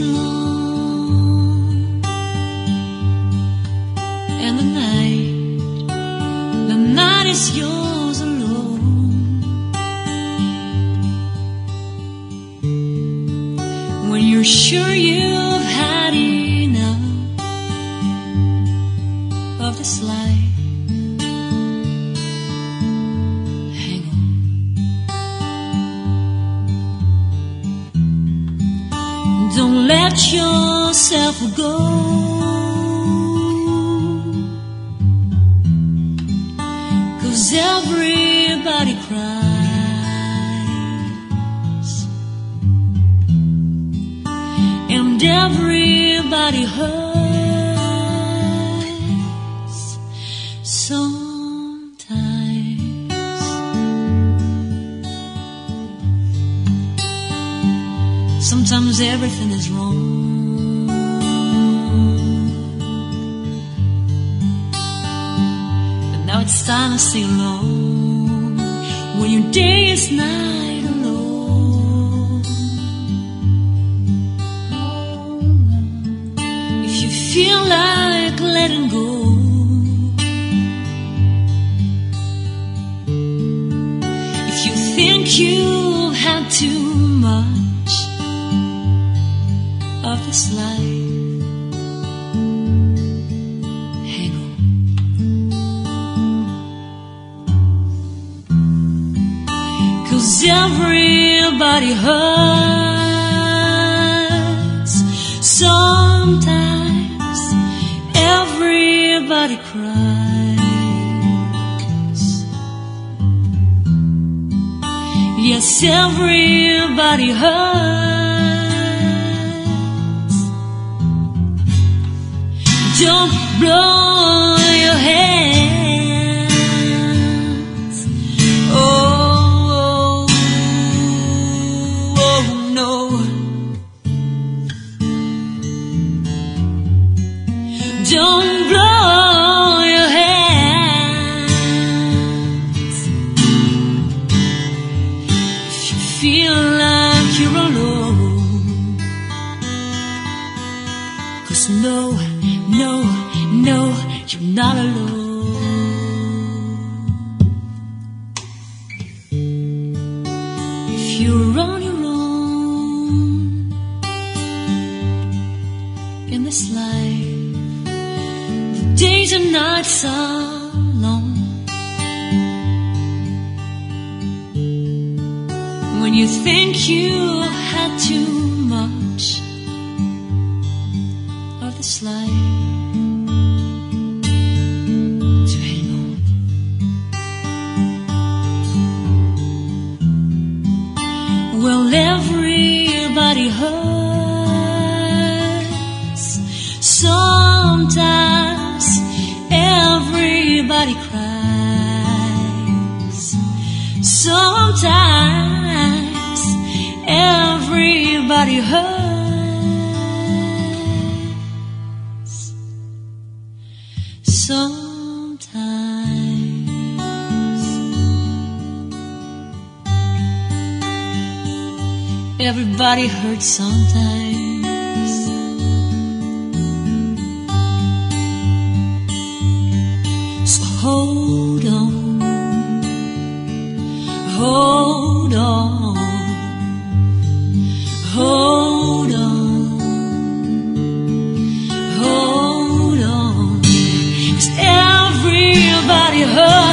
and the night, the night is yours alone. When you're sure you've had enough of this life, Don't let yourself go. Cause everybody cries. And everybody hurts Sometimes everything is wrong. But now it's time to sing along when your day is night alone. If you feel like letting go, if you think you've had too much this life. Hang on. Cause everybody hurts sometimes. Everybody cries. Yes, everybody hurts. Don't blow your hands. Oh, oh, oh no. Don't blow your hands. If you feel like you're alone. Cause no, no, no, you're not alone. If you're on your own in this life, the days and nights are long. When you think you have had too much Well, everybody hurts sometimes. Everybody cries sometimes. Everybody hurts sometimes. Everybody hurts sometimes. So hold on, hold. 何